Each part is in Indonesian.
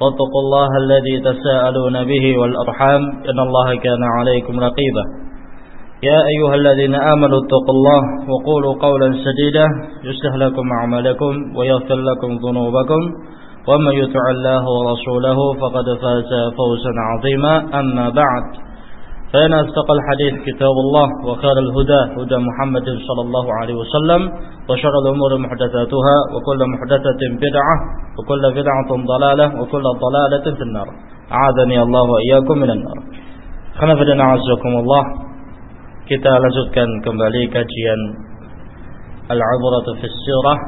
واتقوا الله الذي تساءلون به والأرحام إن الله كان عليكم رقيبا. يا أيها الذين آمنوا اتقوا الله وقولوا قولا سديدا يصلح لكم أعمالكم ويغفر لكم ذنوبكم ومن يطع الله ورسوله فقد فاز فوزا عظيما. أما بعد فإن أصدق الحديث كتاب الله وخير الهدى هدى محمد صلى الله عليه وسلم وشر الأمور محدثاتها وكل محدثة بدعة وكل بدعة ضلالة وكل ضلالة في النار. أعاذني الله وإياكم من النار. Khana عزكم الله Kita lanjutkan kembali kajian Al-Ibratu fi Sirah.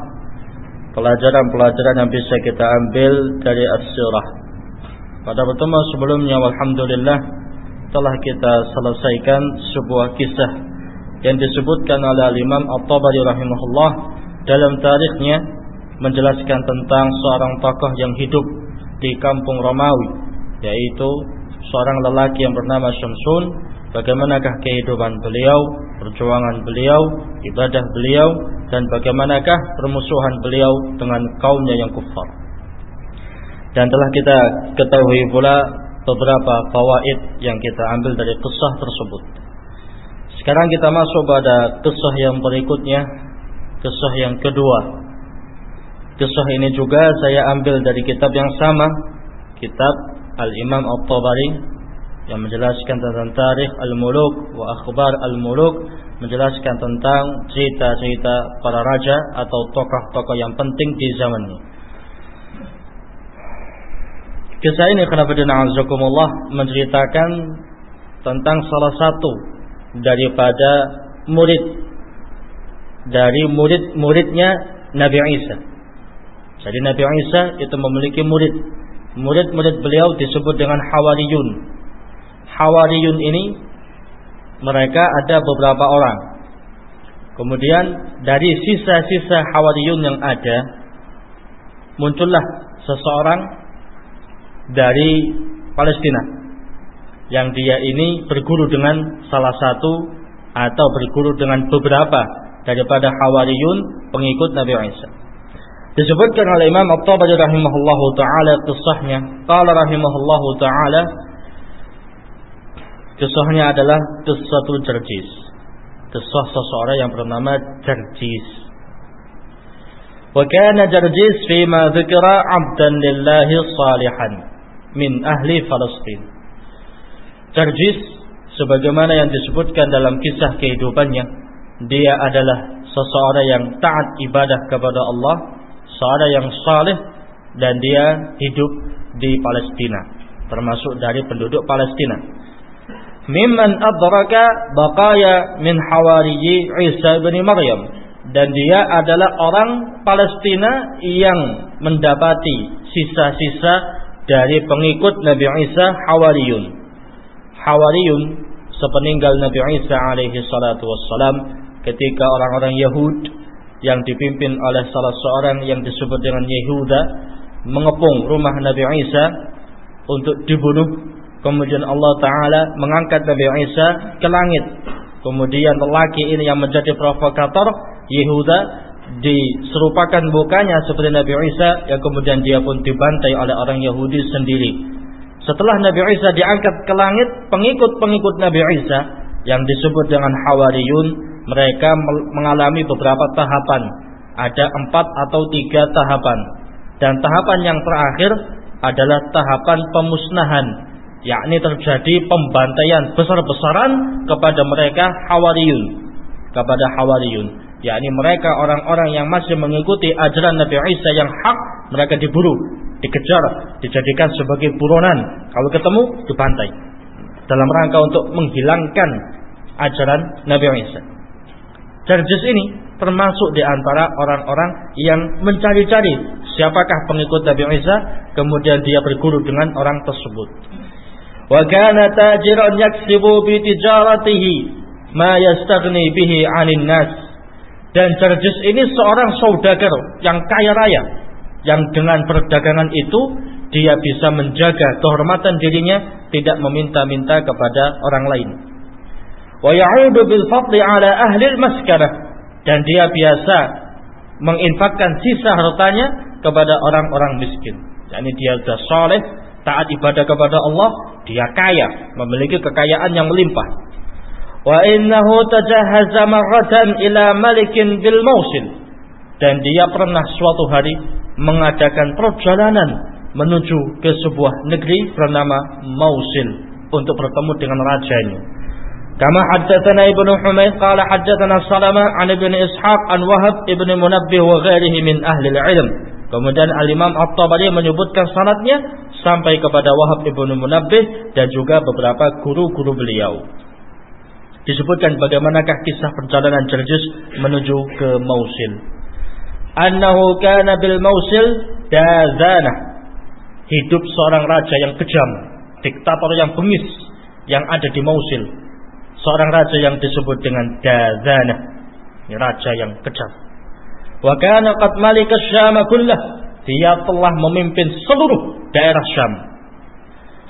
Pelajaran-pelajaran yang bisa kita ambil dari As-Sirah. Pada pertemuan sebelumnya Alhamdulillah Telah kita selesaikan sebuah kisah Yang disebutkan oleh Imam At-Tabari rahimahullah Dalam tarikhnya Menjelaskan tentang seorang tokoh yang hidup Di kampung Romawi Yaitu seorang lelaki yang bernama Syamsun bagaimanakah kehidupan beliau, perjuangan beliau, ibadah beliau, dan bagaimanakah permusuhan beliau dengan kaumnya yang kufar. Dan telah kita ketahui pula beberapa fawaid yang kita ambil dari kisah tersebut. Sekarang kita masuk pada kisah yang berikutnya, kisah yang kedua. Kisah ini juga saya ambil dari kitab yang sama, kitab Al-Imam At-Tabari yang menjelaskan tentang tarikh al-muluk wa akhbar al-muluk menjelaskan tentang cerita-cerita para raja atau tokoh-tokoh yang penting di zaman ini. Kisah ini kenapa azakumullah menceritakan tentang salah satu daripada murid dari murid-muridnya Nabi Isa. Jadi Nabi Isa itu memiliki murid. Murid-murid beliau disebut dengan Hawariyun. Hawariyun ini mereka ada beberapa orang. Kemudian dari sisa-sisa Hawariyun yang ada muncullah seseorang dari Palestina yang dia ini berguru dengan salah satu atau berguru dengan beberapa daripada Hawariyun pengikut Nabi Isa. Disebutkan oleh Imam At-Tabari rahimahullahu taala kisahnya, qala rahimahullahu taala Kisahnya adalah kisah Jarjis. Kisah seseorang yang bernama Jarjis. Wa kana Jarjis fima dzikra 'abdan lillahi salihan min ahli Palestin. Jarjis sebagaimana yang disebutkan dalam kisah kehidupannya, dia adalah seseorang yang taat ibadah kepada Allah, seorang yang saleh dan dia hidup di Palestina, termasuk dari penduduk Palestina mimman adraka baqaya min hawariyi Isa bin Maryam dan dia adalah orang Palestina yang mendapati sisa-sisa dari pengikut Nabi Isa Hawariyun Hawariyun sepeninggal Nabi Isa alaihi salatu wassalam ketika orang-orang Yahud yang dipimpin oleh salah seorang yang disebut dengan Yehuda mengepung rumah Nabi Isa untuk dibunuh Kemudian Allah Ta'ala mengangkat Nabi Isa ke langit. Kemudian lelaki ini yang menjadi provokator Yehuda diserupakan bukanya seperti Nabi Isa yang kemudian dia pun dibantai oleh orang Yahudi sendiri. Setelah Nabi Isa diangkat ke langit, pengikut-pengikut Nabi Isa yang disebut dengan Hawariyun, mereka mengalami beberapa tahapan. Ada empat atau tiga tahapan. Dan tahapan yang terakhir adalah tahapan pemusnahan yakni terjadi pembantaian besar-besaran kepada mereka Hawariyun. kepada Hawariyun yakni mereka orang-orang yang masih mengikuti ajaran Nabi Isa yang hak mereka diburu dikejar dijadikan sebagai buronan. Kalau ketemu dibantai. Dalam rangka untuk menghilangkan ajaran Nabi Isa. Jarjis ini termasuk di antara orang-orang yang mencari-cari siapakah pengikut Nabi Isa kemudian dia berguru dengan orang tersebut. Wa kana tajiran yaksibu bi tijaratihi ma yastaghni bihi 'anil nas dan Jarjis ini seorang saudagar yang kaya raya. Yang dengan perdagangan itu dia bisa menjaga kehormatan dirinya tidak meminta-minta kepada orang lain. Wa ya'udu bil fadli ala ahli maskarah dan dia biasa menginfakkan sisa hartanya kepada orang-orang miskin. Yani dia sudah soleh, taat ibadah kepada Allah, dia kaya, memiliki kekayaan yang melimpah wa innahu tajahaza marratan ila malikin bil Mausil dan dia pernah suatu hari mengadakan perjalanan menuju ke sebuah negeri bernama Mausil untuk bertemu dengan rajanya. Kama haddatsana Ibnu Humayd qala haddatsana Salama an Ibnu Ishaq an Wahab Ibnu Munabbih wa ghairihi min ahli al-ilm. Kemudian Al-Imam At-Tabari menyebutkan sanadnya sampai kepada Wahab Ibnu Munabbih dan juga beberapa guru-guru beliau disebutkan bagaimanakah kisah perjalanan Jarjus menuju ke Mausil. Annahu kana bil Mausil dazana. Hidup seorang raja yang kejam, diktator yang bengis yang ada di Mausil. Seorang raja yang disebut dengan Dazana. Ini raja yang kejam. Wa kana qad malika Syam kullah. Dia telah memimpin seluruh daerah Syam.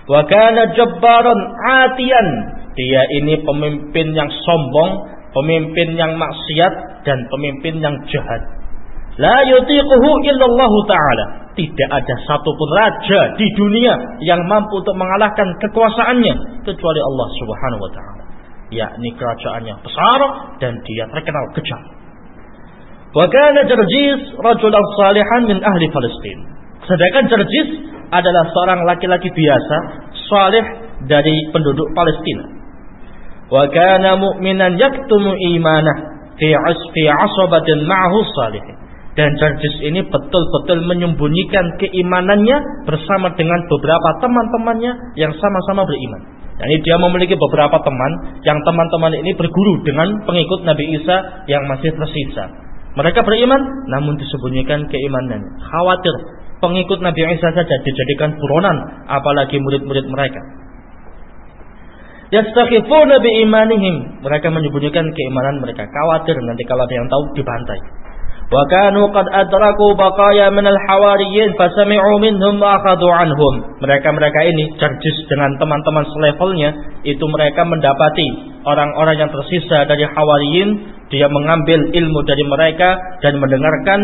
Wa kana jabbaran atiyan dia ini pemimpin yang sombong, pemimpin yang maksiat dan pemimpin yang jahat. La yutiquhu illallahu taala. Tidak ada satupun raja di dunia yang mampu untuk mengalahkan kekuasaannya kecuali Allah Subhanahu wa taala. Yakni kerajaannya besar dan dia terkenal kejam. Wa kana Jarjis rajulan salihan min ahli Palestin. Sedangkan Jarjis adalah seorang laki-laki biasa, saleh dari penduduk Palestina wa kana mu'minan yaktumu imanah fi asfi asabatin ma'hu salihin dan Jarjis ini betul-betul menyembunyikan keimanannya bersama dengan beberapa teman-temannya yang sama-sama beriman. Yani dia memiliki beberapa teman yang teman-teman ini berguru dengan pengikut Nabi Isa yang masih tersisa. Mereka beriman namun disembunyikan keimanannya. Khawatir pengikut Nabi Isa saja dijadikan buronan apalagi murid-murid mereka. Yastakhifuna bi imanihim. Mereka menyembunyikan keimanan mereka. Khawatir nanti kalau ada yang tahu dibantai. Wa kanu qad adraku baqaya min al-hawariyin fasami'u minhum wa akhadhu anhum. Mereka-mereka ini cerjis dengan teman-teman selevelnya, itu mereka mendapati orang-orang yang tersisa dari hawariyin, dia mengambil ilmu dari mereka dan mendengarkan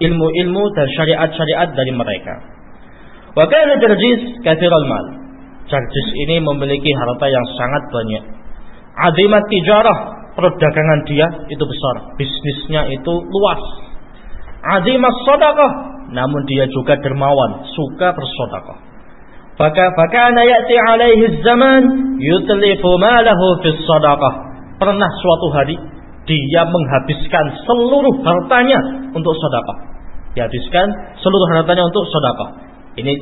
ilmu-ilmu dan syariat-syariat dari mereka. Wa kana jarjis katsiral mal. Jarjis ini memiliki harta yang sangat banyak. Azimat tijarah, perdagangan dia itu besar, bisnisnya itu luas. Azimat sodakah, namun dia juga dermawan, suka bersodakah. Baka fakana ya'ti alaihi zaman yutlifu malahu fis sadaqah. Pernah suatu hari dia menghabiskan seluruh hartanya untuk sedekah. Dihabiskan seluruh hartanya untuk sedekah. Ini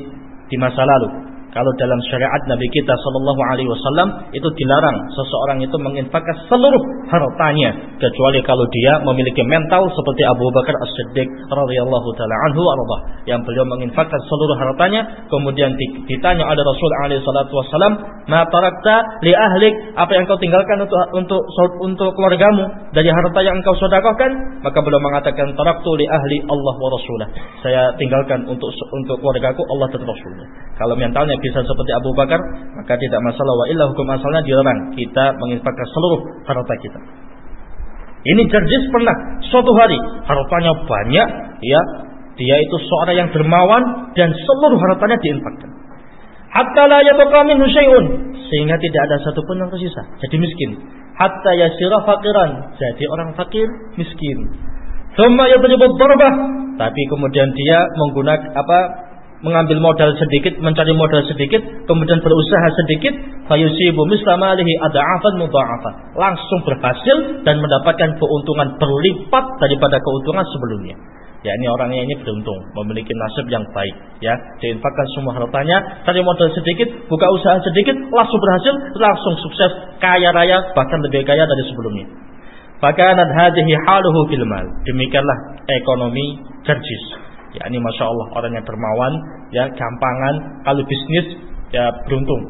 di masa lalu. Kalau dalam syariat Nabi kita Shallallahu Alaihi Wasallam itu dilarang seseorang itu menginfakkan seluruh hartanya kecuali kalau dia memiliki mental seperti Abu Bakar As Siddiq radhiyallahu taala anhu yang beliau menginfakkan seluruh hartanya kemudian ditanya oleh Rasul Alaihi Wasallam ma tarakta li ahlik? Apa yang kau tinggalkan untuk untuk untuk keluargamu dari harta yang engkau sedekahkan? Maka beliau mengatakan taraktu li ahli Allah wa Rasulah saya tinggalkan untuk untuk keluargaku Allah dan Rasulnya. Kalau mentalnya bisa seperti Abu Bakar, maka tidak masalah wa illa hukum asalnya dilarang kita menginfakkan seluruh harta kita. Ini Jarjis pernah suatu hari hartanya banyak, ya dia itu seorang yang dermawan dan seluruh hartanya diinfakkan. Hatta la yabqa minhu syai'un sehingga tidak ada satupun yang tersisa. Jadi miskin. Hatta yasira faqiran, jadi orang fakir miskin. Thumma yadribu darbah, tapi kemudian dia menggunakan apa mengambil modal sedikit, mencari modal sedikit, kemudian berusaha sedikit, fayusibu mislamalihi ada'afan mudha'afan. Langsung berhasil dan mendapatkan keuntungan berlipat daripada keuntungan sebelumnya. Ya ini orangnya ini beruntung, memiliki nasib yang baik. Ya, diinfakkan semua hartanya, cari modal sedikit, buka usaha sedikit, langsung berhasil, langsung sukses, kaya raya, bahkan lebih kaya dari sebelumnya. Fakanat hadhihi haluhu fil. Demikianlah ekonomi Jarjis. Ya ini masya Allah orang yang dermawan, ya gampangan, kalau bisnis ya beruntung.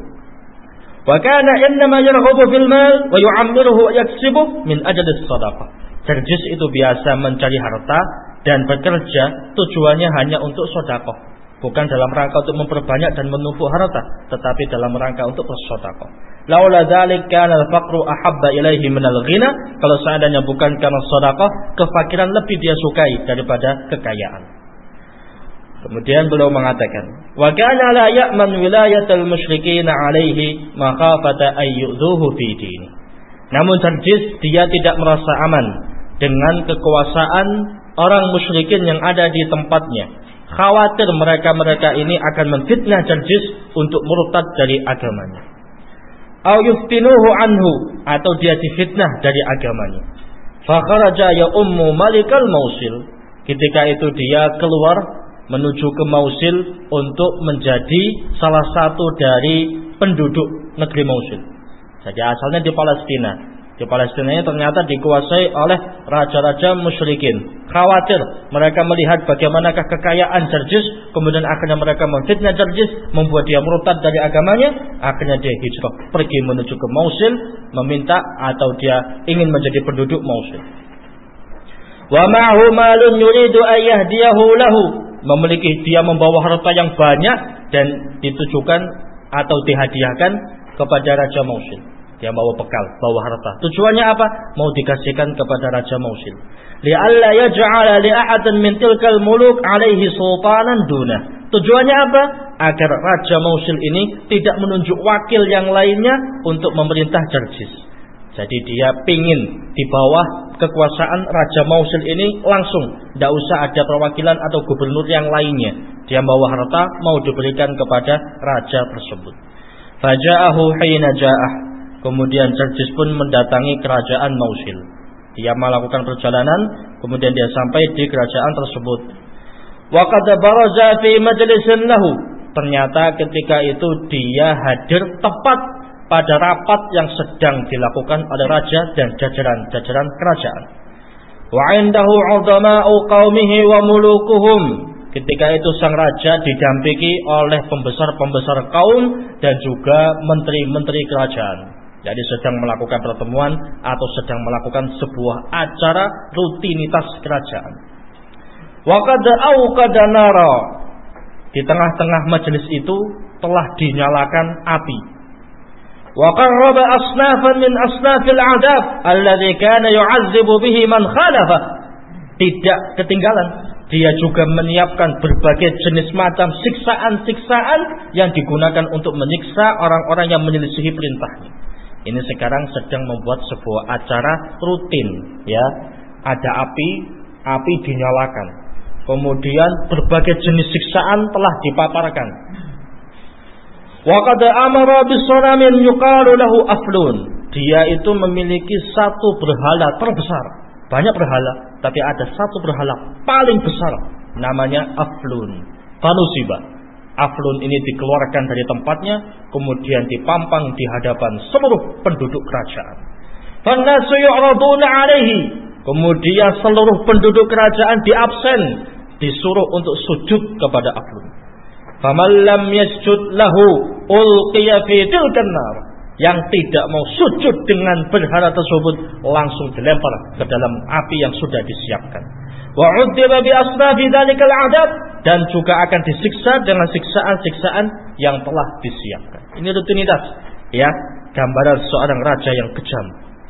Yarghabu fil mal wa yu'ammiruhu wa yaksibu min ajli sadaqah. Jarjis itu biasa mencari harta dan bekerja tujuannya hanya untuk sodakoh bukan dalam rangka untuk memperbanyak dan menumpuk harta tetapi dalam rangka untuk bersedekah. Laula dzalik kana al-faqru ahabba ilaihi min al-ghina kalau seandainya bukan karena sedekah kefakiran lebih dia sukai daripada kekayaan Kemudian beliau mengatakan, "Wa kana la ya'man wilayatal musyrikin 'alaihi makhafata ayyudhuhu fi dini." Namun Jarjis dia tidak merasa aman dengan kekuasaan orang musyrikin yang ada di tempatnya khawatir mereka-mereka ini akan menfitnah Jarjis untuk murtad dari agamanya. Au yuftinuhu anhu atau dia difitnah dari agamanya. Fakharaja ya ummu malikal mausil. Ketika itu dia keluar menuju ke Mausil untuk menjadi salah satu dari penduduk negeri Mausil. Jadi asalnya di Palestina. Di Palestina ini ternyata dikuasai oleh raja-raja musyrikin. Khawatir mereka melihat bagaimanakah kekayaan Jarjis, kemudian akhirnya mereka memfitnah Jarjis, membuat dia murtad dari agamanya, akhirnya dia hijrah pergi menuju ke Mosul, meminta atau dia ingin menjadi penduduk Mosul. Wa ma'hu malun yuridu ayyahdiyahu lahu. Memiliki dia membawa harta yang banyak dan ditujukan atau dihadiahkan kepada Raja Mosul. Dia bawa bekal, bawa harta. Tujuannya apa? Mau dikasihkan kepada Raja Mausil. Li'alla yaj'ala li'ahadan min tilkal muluk alaihi sultanan duna. Tujuannya apa? Agar Raja Mausil ini tidak menunjuk wakil yang lainnya untuk memerintah Jarjis. Jadi dia pingin di bawah kekuasaan Raja Mausil ini langsung. Tidak usah ada perwakilan atau gubernur yang lainnya. Dia bawa harta mau diberikan kepada Raja tersebut. Faja'ahu hina ja'ah Kemudian Jarjis pun mendatangi kerajaan Mausil. Dia melakukan perjalanan, kemudian dia sampai di kerajaan tersebut. Waqad baraza fi majlisin. Ternyata ketika itu dia hadir tepat pada rapat yang sedang dilakukan oleh raja dan jajaran-jajaran kerajaan. Wa indahu 'udhama'u qaumihi wa mulukuhum. Ketika itu sang raja didampingi oleh pembesar-pembesar kaum dan juga menteri-menteri kerajaan. Jadi sedang melakukan pertemuan atau sedang melakukan sebuah acara rutinitas kerajaan. Auqada nara. Di tengah-tengah majelis itu telah dinyalakan api. Qarraba asnafan min asnafil adab alladhi kana yu'azzibu bihi man khalafa. Tidak ketinggalan dia juga menyiapkan berbagai jenis macam siksaan-siksaan yang digunakan untuk menyiksa orang-orang yang menyelisihi perintahnya. Ini sekarang sedang membuat sebuah acara rutin, ya. Ada api, api dinyalakan. Kemudian berbagai jenis siksaan telah dipaparkan. Wa amara bisanamin yuqalu aflun. Dia itu memiliki satu berhala terbesar. Banyak berhala, tapi ada satu berhala paling besar namanya aflun. Fanusiba Aflun ini dikeluarkan dari tempatnya, kemudian dipampang di hadapan seluruh penduduk kerajaan. Fannasu yu'raduna alaihi. Kemudian seluruh penduduk kerajaan diabsen, disuruh untuk sujud kepada Aflun. Faman lam yasjud lahu ulqiya fi Yang tidak mau sujud dengan berhala tersebut langsung dilempar ke dalam api yang sudah disiapkan. Wa bi asnafi dzalikal 'adab dan juga akan disiksa dengan siksaan-siksaan yang telah disiapkan. Ini rutinitas, ya, gambaran seorang raja yang kejam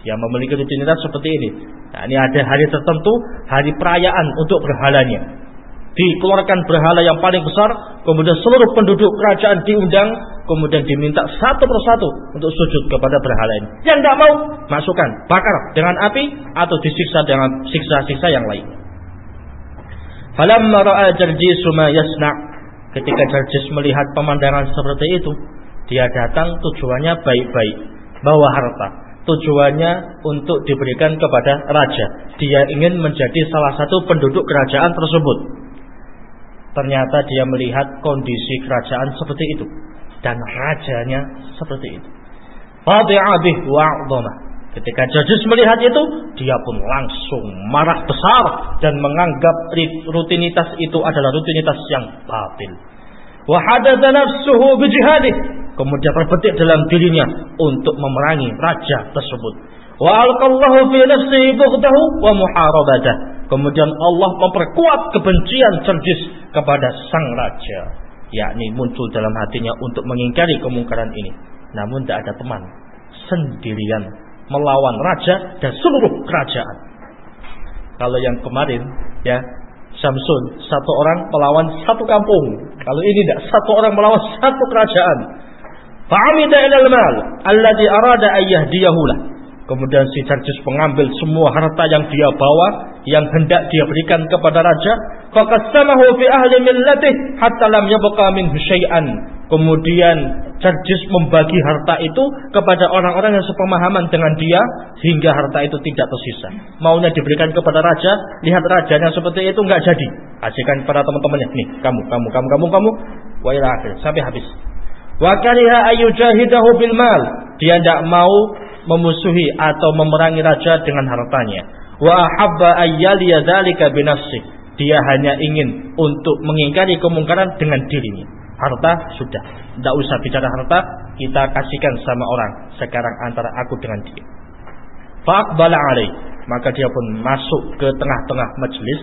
yang memiliki rutinitas seperti ini. Nah, ini ada hari tertentu, hari perayaan untuk berhalanya. Dikeluarkan berhala yang paling besar, kemudian seluruh penduduk kerajaan diundang, kemudian diminta satu persatu untuk sujud kepada berhala ini. Yang tidak mau, masukkan, bakar dengan api atau disiksa dengan siksa-siksa yang lain. Falamma ra'a Jarjisu ma yasna' Ketika Jarjis melihat pemandangan seperti itu, dia datang tujuannya baik-baik, bawa harta. Tujuannya untuk diberikan kepada raja. Dia ingin menjadi salah satu penduduk kerajaan tersebut. Ternyata dia melihat kondisi kerajaan seperti itu dan rajanya seperti itu. Fadi'abih wa'dhamah Ketika Jajus melihat itu, dia pun langsung marah besar dan menganggap rutinitas itu adalah rutinitas yang batil. Nafsuhu. Kemudian terbetik dalam dirinya untuk memerangi raja tersebut. Wa alqallahu fi nafsihi bughdahu wa muharabatah. Kemudian Allah memperkuat kebencian Jajus kepada sang raja. Yakni muncul dalam hatinya untuk mengingkari kemungkaran ini. Namun tidak ada teman. Sendirian melawan raja dan seluruh kerajaan. Kalau yang kemarin ya Samsun satu orang melawan satu kampung. Kalau ini tidak satu orang melawan satu kerajaan. Fa'amida ilal mal alladhi arada ayyahdiyahu lah. Kemudian si Jarjus mengambil semua harta yang dia bawa yang hendak dia berikan kepada raja. Faqassamahu fi ahli millatih hatta lam yabqa minhu syai'an. Kemudian Jarjus membagi harta itu kepada orang-orang yang sepemahaman dengan dia sehingga harta itu tidak tersisa. Maunya diberikan kepada raja, lihat rajanya seperti itu nggak jadi. Kasihkan kepada teman-temannya. Nih, kamu, kamu, kamu, kamu, kamu. Wa ila akhir sampai habis. Wa kariha ayyujahidahu bil mal. Dia tidak mau memusuhi atau memerangi raja dengan hartanya. Wa ahabba ayyaliya dzalika binafsi. Dia hanya ingin untuk mengingkari kemungkaran dengan dirinya. Harta sudah, tidak usah bicara harta, kita kasihkan sama orang. Sekarang antara aku dengan dia. Faqbala alaih. Maka dia pun masuk ke tengah-tengah majelis.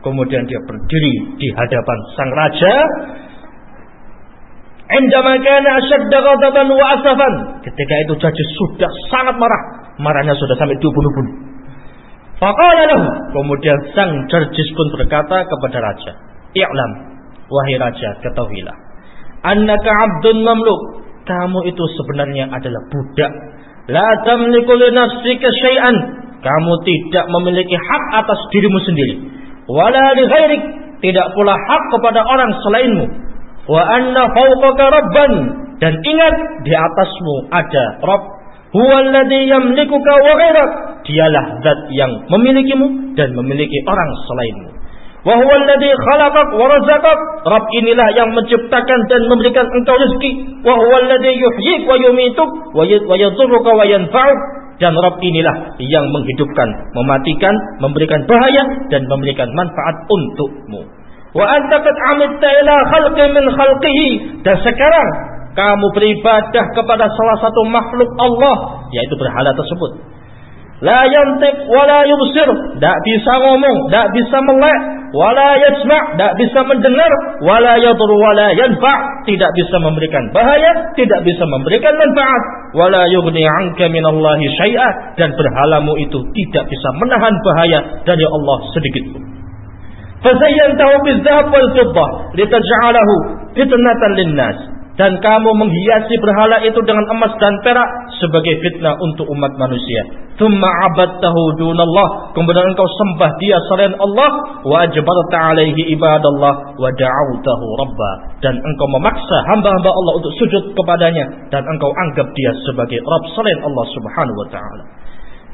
Kemudian dia berdiri di hadapan sang raja Indama kana ashadda ghadaban wa asafan. Ketika itu Jajus sudah sangat marah. Marahnya sudah sampai dibunuh-bunuh. Faqala lahu. Kemudian sang Jajus pun berkata kepada raja, "I'lam, wahai raja, ketahuilah, annaka 'abdun mamluk. Kamu itu sebenarnya adalah budak. La tamliku li nafsika syai'an. Kamu tidak memiliki hak atas dirimu sendiri. Wala li ghairik. Tidak pula hak kepada orang selainmu wa anna fawqaka rabban. Dan ingat di atasmu ada Rabb. Huwa alladhi yamlikuka wa ghairak dialah zat yang memilikimu dan memiliki orang selainmu. Wa huwa alladhi khalaqak wa razaqak. Rabb inilah yang menciptakan dan memberikan engkau rezeki. Wa huwa alladhi yuhyik wa yumituk. Wa yadhurruka wa yanfa'uk. Dan Rabb inilah yang menghidupkan, mematikan, memberikan bahaya dan memberikan manfaat untukmu. Wa anta qad amilta ila khalqi min khalqihi. Dan sekarang kamu beribadah kepada salah satu makhluk Allah, yaitu berhala tersebut. La yantiq wa la yubsir, tidak bisa ngomong, tidak bisa melek, wa la yasma', tidak bisa mendengar, wa la yadur wa la yanfa', tidak bisa memberikan bahaya, tidak bisa memberikan manfaat, wa la yughni 'anka min Allah syai'a dan berhalamu itu tidak bisa menahan bahaya dari Allah sedikit pun. Fazayyantahu bidzahab wal fiddah litaj'alahu fitnatan linnas. Dan kamu menghiasi berhala itu dengan emas dan perak sebagai fitnah untuk umat manusia. Thumma abadtahu dunallah. Kemudian engkau sembah dia selain Allah. Wa ajbarta alaihi ibadallah. Wa da'autahu rabba. Dan engkau memaksa hamba-hamba Allah untuk sujud kepadanya. Dan engkau anggap dia sebagai Rabb selain Allah subhanahu wa ta'ala.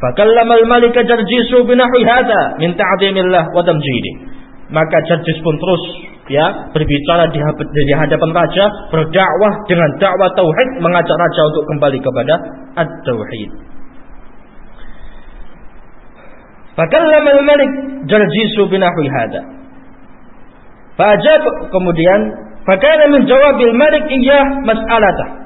Fakallama al-malika jarjisu binahwi hadha min ta'zimillah wa damjidih maka Jarjis pun terus ya berbicara di, hadapan raja berdakwah dengan dakwah tauhid mengajak raja untuk kembali kepada at-tauhid. Fakallama al-malik Jarjisu binahwi hada. Fajab kemudian fakana min jawabil malik iya mas'alatah.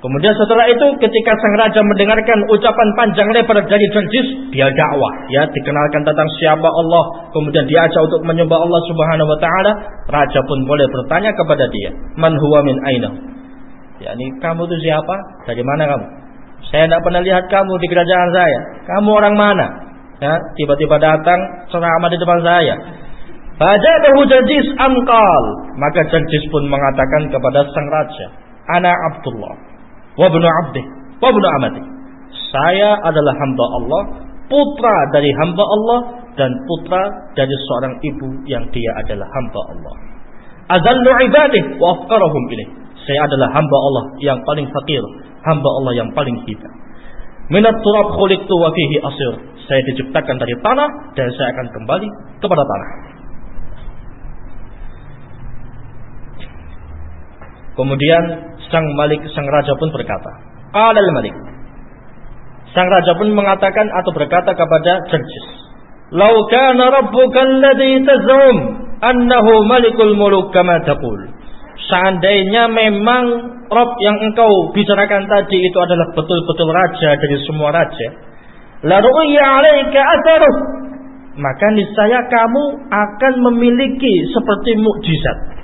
Kemudian setelah itu ketika sang raja mendengarkan ucapan panjang lebar dari Jarjis, dia dakwah, ya dikenalkan tentang siapa Allah, kemudian diajak untuk menyembah Allah Subhanahu wa taala, raja pun boleh bertanya kepada dia, "Man huwa min aina?" Ya, ini kamu itu siapa? Dari mana kamu? Saya tidak pernah lihat kamu di kerajaan saya. Kamu orang mana? Ya, tiba-tiba datang ceramah di depan saya. Fajadahu Jarjis amqal. Maka Jarjis pun mengatakan kepada sang raja, "Ana Abdullah." Wa ibnu abdih wa ibnu amati. Saya adalah hamba Allah, putra dari hamba Allah dan putra dari seorang ibu yang dia adalah hamba Allah. azallu ibadih wa afqarahum ilaih. Saya adalah hamba Allah yang paling fakir, hamba Allah yang paling hina. Minat turab khuliqtu wa fihi asir. Saya diciptakan dari tanah dan saya akan kembali kepada tanah. Kemudian sang Malik sang raja pun berkata, "Qala al-Malik." Sang raja pun mengatakan atau berkata kepada Jerjis, "Lau kana rabbuka alladhi tazum annahu malikul muluk kama taqul." Seandainya memang Rob yang engkau bicarakan tadi itu adalah betul-betul raja dari semua raja, lalu ya alaika atharuh maka niscaya kamu akan memiliki seperti mukjizat.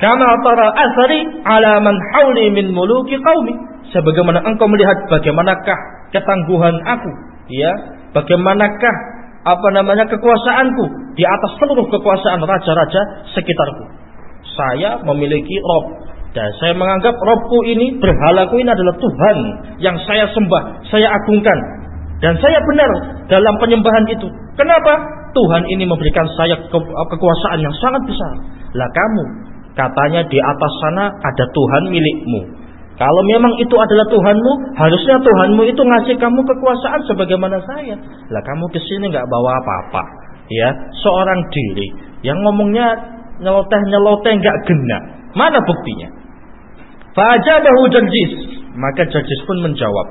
Kama tara asari ala man hauli min muluki qaumi. Sebagaimana engkau melihat bagaimanakah ketangguhan aku, ya, bagaimanakah apa namanya kekuasaanku di atas seluruh kekuasaan raja-raja sekitarku. Saya memiliki Rob dan saya menganggap Robku ini berhalaku ini adalah Tuhan yang saya sembah, saya agungkan dan saya benar dalam penyembahan itu. Kenapa? Tuhan ini memberikan saya ke kekuasaan yang sangat besar. Lah kamu katanya di atas sana ada Tuhan milikmu. Kalau memang itu adalah Tuhanmu, harusnya Tuhanmu itu ngasih kamu kekuasaan sebagaimana saya. Lah kamu ke sini nggak bawa apa-apa, ya seorang diri yang ngomongnya nyeloteh nyeloteh nggak gena. Mana buktinya? Fajabahu Jarjis. Maka Jarjis pun menjawab.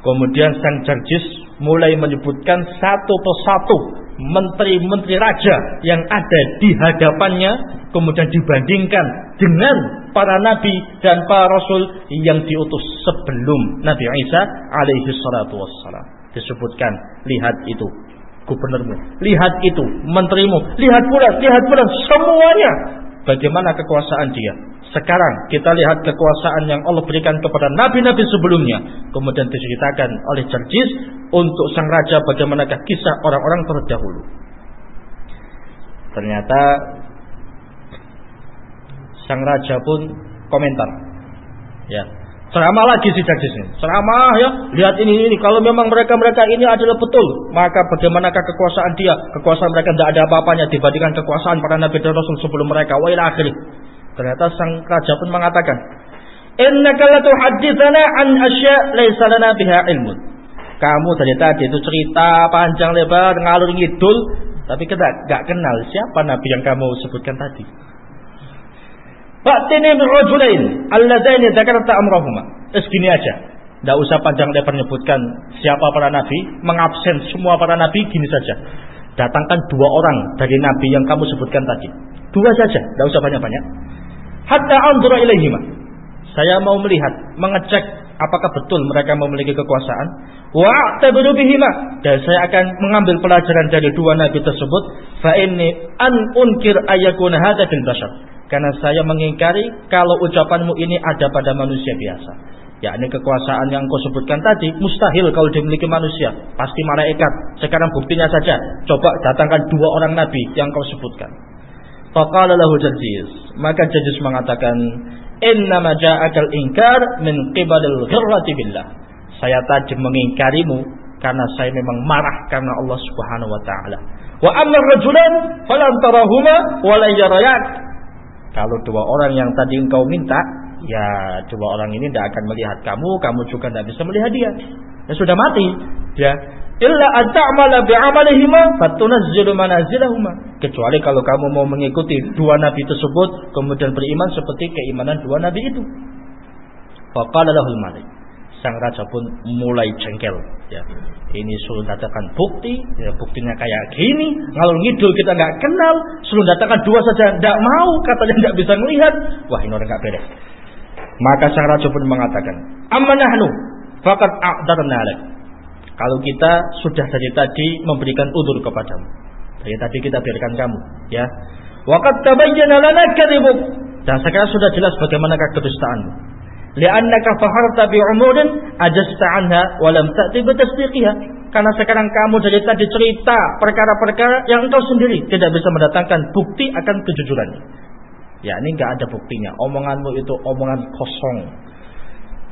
Kemudian sang Jarjis mulai menyebutkan satu persatu menteri-menteri raja yang ada di hadapannya kemudian dibandingkan dengan para nabi dan para rasul yang diutus sebelum Nabi Isa alaihi salatu wassalam. Disebutkan lihat itu gubernurmu lihat itu menterimu lihat pula lihat pula semuanya bagaimana kekuasaan dia sekarang kita lihat kekuasaan yang Allah berikan kepada nabi-nabi sebelumnya. Kemudian diceritakan oleh Jarjis untuk sang raja bagaimanakah kisah orang-orang terdahulu. Ternyata sang raja pun komentar. Ya, ceramah lagi si ini. Ceramah ya, lihat ini ini. Kalau memang mereka-mereka ini adalah betul, maka bagaimanakah kekuasaan dia? Kekuasaan mereka tidak ada apa-apanya dibandingkan kekuasaan para nabi dan rasul sebelum mereka. Wa ila akhirih. Ternyata sang raja pun mengatakan, "Innaka latuhadditsana an asya' lana biha ilmun." Kamu dari tadi itu cerita panjang lebar ngalur ngidul, tapi kita gak kenal siapa nabi yang kamu sebutkan tadi. Fa'tini min rajulain alladaini dzakarta amrahuma. Segini aja. Tidak usah panjang lebar menyebutkan siapa para nabi, mengabsen semua para nabi gini saja. Datangkan dua orang dari nabi yang kamu sebutkan tadi. Dua saja, tidak usah banyak-banyak hatta anzura ilaihima. Saya mau melihat, mengecek apakah betul mereka memiliki kekuasaan. Wa tabiru bihima dan saya akan mengambil pelajaran dari dua nabi tersebut. Fa inni an unkir ayakuna hadza bashar. Karena saya mengingkari kalau ucapanmu ini ada pada manusia biasa. yakni kekuasaan yang kau sebutkan tadi mustahil kalau dimiliki manusia, pasti malaikat. Sekarang buktinya saja, coba datangkan dua orang nabi yang kau sebutkan. Faqala lahu Jajis. Maka Jajis mengatakan, "Innama ja'akal inkar min qibalil ghirrati billah." Saya tadi mengingkarimu karena saya memang marah karena Allah Subhanahu wa taala. Wa amma rajulan falan tarahuma wa la. Kalau dua orang yang tadi engkau minta, ya dua orang ini tidak akan melihat kamu, kamu juga tidak bisa melihat dia. Ya sudah mati, ya. Illa an bi'amalihima fatunazzilu manazilahuma. Kecuali kalau kamu mau mengikuti dua nabi tersebut kemudian beriman seperti keimanan dua nabi itu. Faqala lahul malik sang raja pun mulai jengkel ya ini suruh datangkan bukti ya buktinya kayak gini ngalur ngidul kita nggak kenal suruh datangkan dua saja tidak mau katanya nggak bisa melihat wah ini orang nggak beres maka sang raja pun mengatakan amanahnu fakat a'darna alaik kalau kita sudah dari tadi memberikan udur kepadamu. Dari tadi kita biarkan kamu, ya. Waqad tabayyana lana. Dan sekarang sudah jelas bagaimana kedustaanmu. Li'annaka faharta bi'umurin ajasta anha wa lam ta'ti bitasdiqiha. Karena sekarang kamu dari tadi cerita perkara-perkara yang engkau sendiri tidak bisa mendatangkan bukti akan kejujurannya. Ya, ini enggak ada buktinya. Omonganmu itu omongan kosong.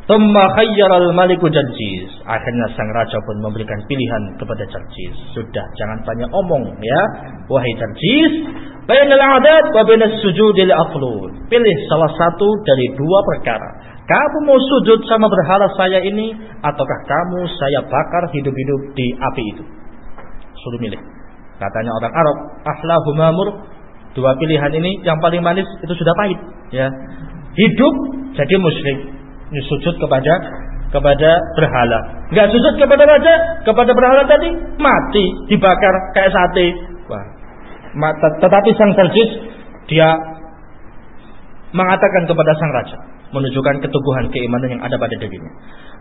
Tumma khayyaral maliku Jarjis. Akhirnya sang raja pun memberikan pilihan kepada Jarjis. Sudah, jangan banyak omong ya. Wahai Jarjis, bainal adat wa bainas sujudil aflun. Pilih salah satu dari dua perkara. Kamu mau sujud sama berhala saya ini ataukah kamu saya bakar hidup-hidup di api itu? Suruh milih. Katanya orang Arab, ahlahu mamur. Dua pilihan ini yang paling manis itu sudah pahit, ya. Hidup jadi musyrik, sujud kepada kepada berhala. Enggak sujud kepada raja, kepada berhala tadi mati, dibakar kayak sate. Wah. Tetapi sang Serjis dia mengatakan kepada sang raja, menunjukkan keteguhan keimanan yang ada pada dirinya.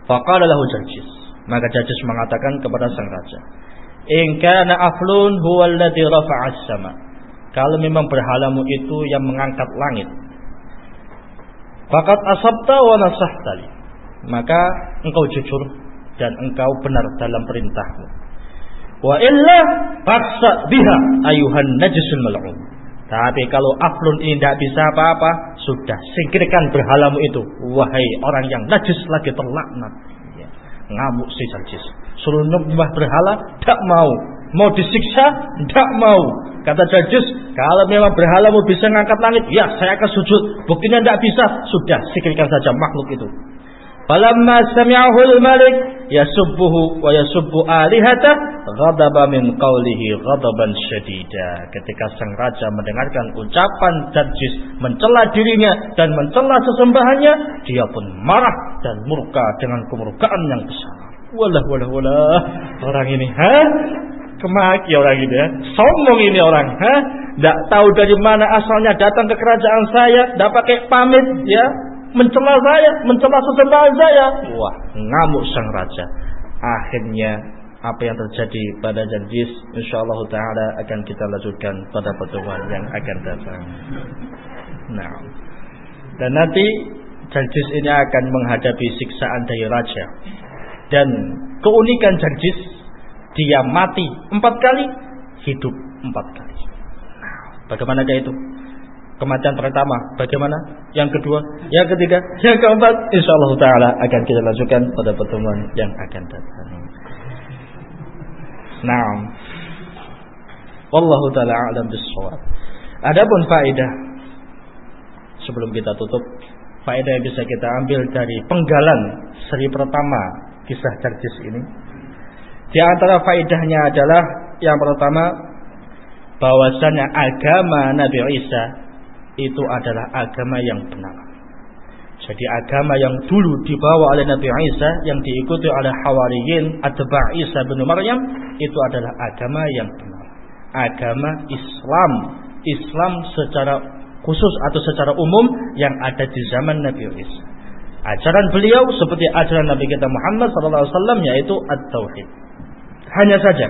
Faqala lahu Serjis. Maka Serjis mengatakan kepada sang raja, "In kana aflun huwa alladhi rafa'a sama Kalau memang berhalamu itu yang mengangkat langit, Fakat asabta wa nasahtali. Maka engkau jujur dan engkau benar dalam perintahmu. Wa illa faksa biha ayuhan najisul mal'un. Tapi kalau aflun ini tidak bisa apa-apa, sudah singkirkan berhalamu itu. Wahai orang yang najis lagi terlaknat. Ya. Ngamuk si najis. Suruh nyembah berhala, tak mau. Mau disiksa, tidak mau. Kata Jajus, kalau memang berhala mau bisa ngangkat langit, ya saya akan sujud. Buktinya tidak bisa, sudah sikirkan saja makhluk itu. Falamma sami'ahul malik yasubbuhu wa yasubbu alihata ghadaba min qawlihi ghadaban syadida. Ketika sang raja mendengarkan ucapan Jajus mencela dirinya dan mencela sesembahannya, dia pun marah dan murka dengan kemurkaan yang besar. Walah walah walah orang ini, ha? Kemaki orang ini ya. Sombong ini orang. ha? Tidak tahu dari mana asalnya datang ke kerajaan saya. Tidak pakai pamit ya. Mencela saya. Mencela sesembahan saya. Wah ngamuk sang raja. Akhirnya apa yang terjadi pada Jarjis insyaallah taala akan kita lanjutkan pada pertemuan yang akan datang. Nah, dan nanti Jarjis ini akan menghadapi siksaan dari raja. Dan keunikan Jarjis dia mati empat kali, hidup empat kali. Bagaimana kayak itu? Kematian pertama, bagaimana? Yang kedua, yang ketiga, yang keempat, insya Allah Taala akan kita lanjutkan pada pertemuan yang akan datang. Nah, Wallahu taala alam bisawab. Adapun faedah sebelum kita tutup, faedah yang bisa kita ambil dari penggalan seri pertama kisah Jarjis ini di antara faedahnya adalah yang pertama bahwasanya agama Nabi Isa itu adalah agama yang benar. Jadi agama yang dulu dibawa oleh Nabi Isa yang diikuti oleh Hawariyin atba Isa bin Maryam itu adalah agama yang benar. Agama Islam, Islam secara khusus atau secara umum yang ada di zaman Nabi Isa. Ajaran beliau seperti ajaran Nabi kita Muhammad SAW yaitu at-tauhid. Hanya saja,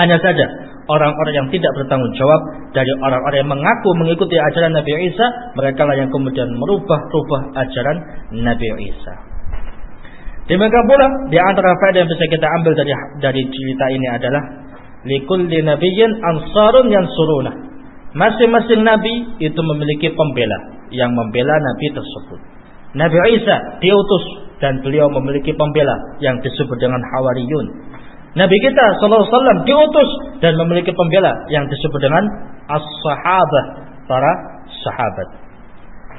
hanya saja orang-orang yang tidak bertanggung jawab dari orang-orang yang mengaku mengikuti ajaran Nabi Isa, mereka lah yang kemudian merubah-rubah ajaran Nabi Isa. Demikian pula di antara faedah yang bisa kita ambil dari dari cerita ini adalah likulli nabiyyin ansarun yang suruna. Masing-masing nabi itu memiliki pembela yang membela nabi tersebut. Nabi Isa diutus dan beliau memiliki pembela yang disebut dengan Hawariyun Nabi kita sallallahu alaihi wasallam diutus dan memiliki pembela yang disebut dengan as-sahabah, para sahabat.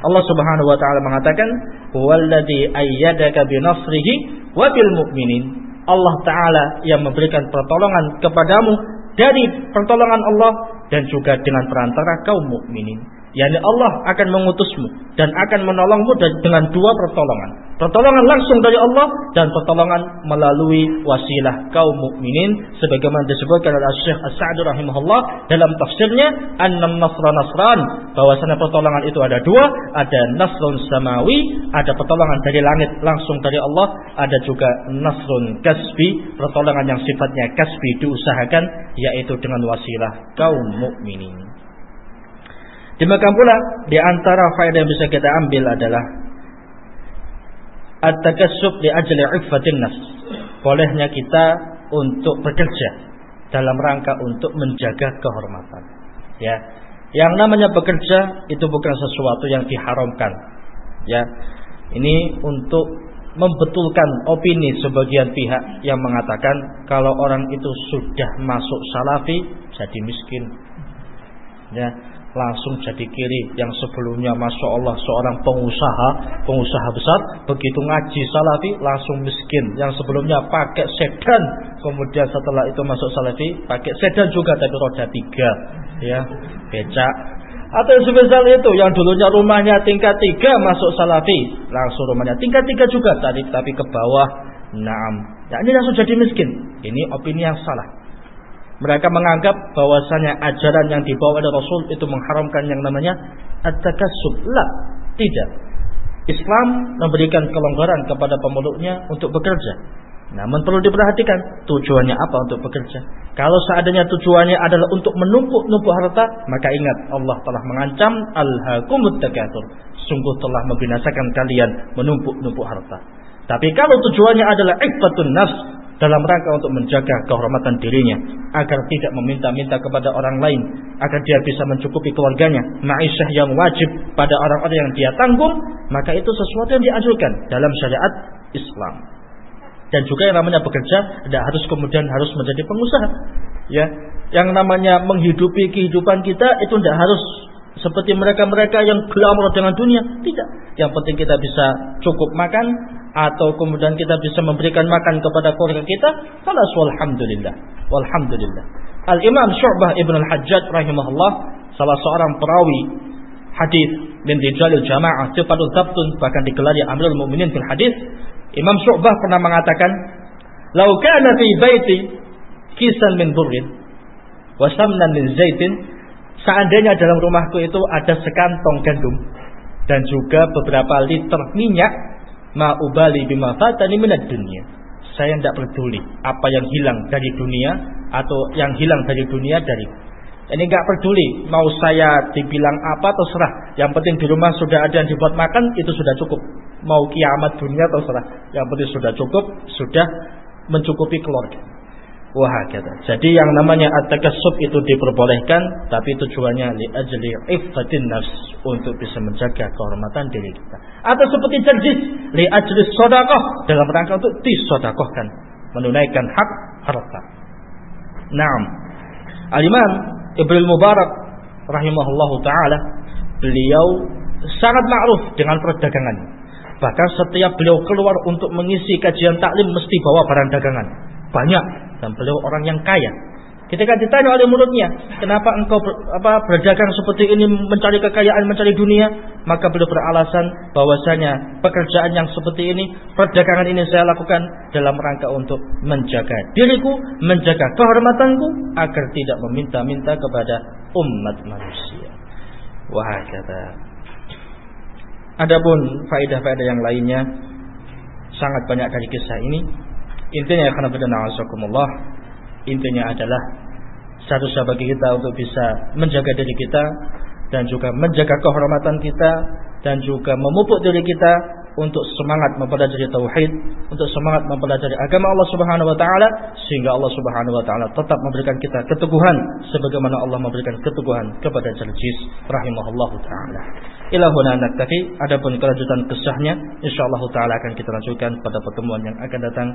Allah Subhanahu wa taala mengatakan, "Huwallazi ayyadaka bi nasrihi wa bil mu'minin." Allah taala yang memberikan pertolongan kepadamu dari pertolongan Allah dan juga dengan perantara kaum mukminin yakni Allah akan mengutusmu dan akan menolongmu dengan dua pertolongan. Pertolongan langsung dari Allah dan pertolongan melalui wasilah kaum mukminin sebagaimana disebutkan oleh Syekh As-Sa'di rahimahullah dalam tafsirnya annam nasra nasran bahwasanya pertolongan itu ada dua, ada nasrun samawi, ada pertolongan dari langit langsung dari Allah, ada juga nasrun kasbi, pertolongan yang sifatnya kasbi diusahakan yaitu dengan wasilah kaum mukminin. Demikian pula di antara faedah yang bisa kita ambil adalah at-takassub li ajli iffatin nas. Bolehnya kita untuk bekerja dalam rangka untuk menjaga kehormatan. Ya. Yang namanya bekerja itu bukan sesuatu yang diharamkan. Ya. Ini untuk membetulkan opini sebagian pihak yang mengatakan kalau orang itu sudah masuk salafi jadi miskin. Ya, langsung jadi kiri. Yang sebelumnya masya Allah seorang pengusaha pengusaha besar begitu ngaji salafi langsung miskin. Yang sebelumnya pakai sedan kemudian setelah itu masuk salafi pakai sedan juga tapi roda tiga. Ya becak. Atau sebesar itu yang dulunya rumahnya tingkat tiga masuk salafi langsung rumahnya tingkat tiga juga tadi tapi ke bawah naam ya ini langsung jadi miskin. Ini opini yang salah mereka menganggap bahwasanya ajaran yang dibawa oleh Rasul itu mengharamkan yang namanya at-takassub. Tidak. Islam memberikan kelonggaran kepada pemeluknya untuk bekerja. Namun perlu diperhatikan tujuannya apa untuk bekerja. Kalau seadanya tujuannya adalah untuk menumpuk-numpuk harta, maka ingat Allah telah mengancam al-hakumut takatsur. Sungguh telah membinasakan kalian menumpuk-numpuk harta. Tapi kalau tujuannya adalah ifatun nafs, dalam rangka untuk menjaga kehormatan dirinya agar tidak meminta-minta kepada orang lain agar dia bisa mencukupi keluarganya ma'isyah yang wajib pada orang-orang yang dia tanggung maka itu sesuatu yang dianjurkan dalam syariat Islam. Dan juga yang namanya bekerja tidak harus kemudian harus menjadi pengusaha ya. Yang namanya menghidupi kehidupan kita itu tidak harus seperti mereka-mereka yang glamor dengan dunia tidak. Yang penting kita bisa cukup makan atau kemudian kita bisa memberikan makan kepada keluarga kita, falas walhamdulillah. Walhamdulillah. Al-Imam Syu'bah Ibn Al-Hajjaj rahimahullah salah seorang perawi hadis min rijalil jamaah sifatul zabtun bahkan digelari Amirul Mukminin fil hadis. Imam Syu'bah pernah mengatakan, "Lau kana fi baiti kisan min burrin wa samnan min zaitin" Seandainya dalam rumahku itu ada sekantong gandum dan juga beberapa liter minyak ma ubali bima fatani minad dunia. Saya tidak peduli apa yang hilang dari dunia atau yang hilang dari dunia dari ini nggak peduli mau saya dibilang apa terserah. Yang penting di rumah sudah ada yang dibuat makan itu sudah cukup. Mau kiamat dunia terserah. Yang penting sudah cukup, sudah mencukupi keluarga. Wah kata. Jadi yang namanya at-takassub itu diperbolehkan tapi tujuannya li ajli iffatin nafs untuk bisa menjaga kehormatan diri kita. Atau seperti janji li ajli sedekah dalam rangka untuk disedekahkan, menunaikan hak harta. Naam. Al-Imam Ibnu Mubarak rahimahullahu taala beliau sangat ma'ruf dengan perdagangan. Bahkan setiap beliau keluar untuk mengisi kajian taklim mesti bawa barang dagangan. Banyak dan beliau orang yang kaya. Ketika ditanya oleh mulutnya, kenapa engkau ber, apa, berdagang seperti ini, mencari kekayaan, mencari dunia, maka beliau beralasan bahwasanya pekerjaan yang seperti ini, perdagangan ini saya lakukan dalam rangka untuk menjaga diriku, menjaga kehormatanku, agar tidak meminta-minta kepada umat manusia. Wah kata. Adapun faedah-faedah yang lainnya sangat banyak dari kisah ini Intinya karena azakumullah intinya adalah satu bagi kita untuk bisa menjaga diri kita dan juga menjaga kehormatan kita dan juga memupuk diri kita untuk semangat mempelajari tauhid, untuk semangat mempelajari agama Allah Subhanahu wa taala sehingga Allah Subhanahu wa taala tetap memberikan kita keteguhan sebagaimana Allah memberikan keteguhan kepada Jaljis rahimahullahu taala. Ila huna naktafi, adapun kelanjutan kisahnya insyaallah taala akan kita lanjutkan pada pertemuan yang akan datang.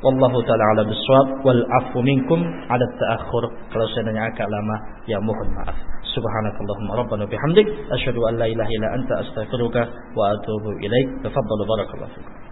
Wallahu taala ala biswab wal afu minkum ada ta'akhur. Kalau nanya agak lama, ya mohon maaf. Subhanakallahumma rabbana bihamdik asyhadu an la ilaha illa anta astaghfiruka wa atubu ilaik. Tafadhalu barakallahu fikum.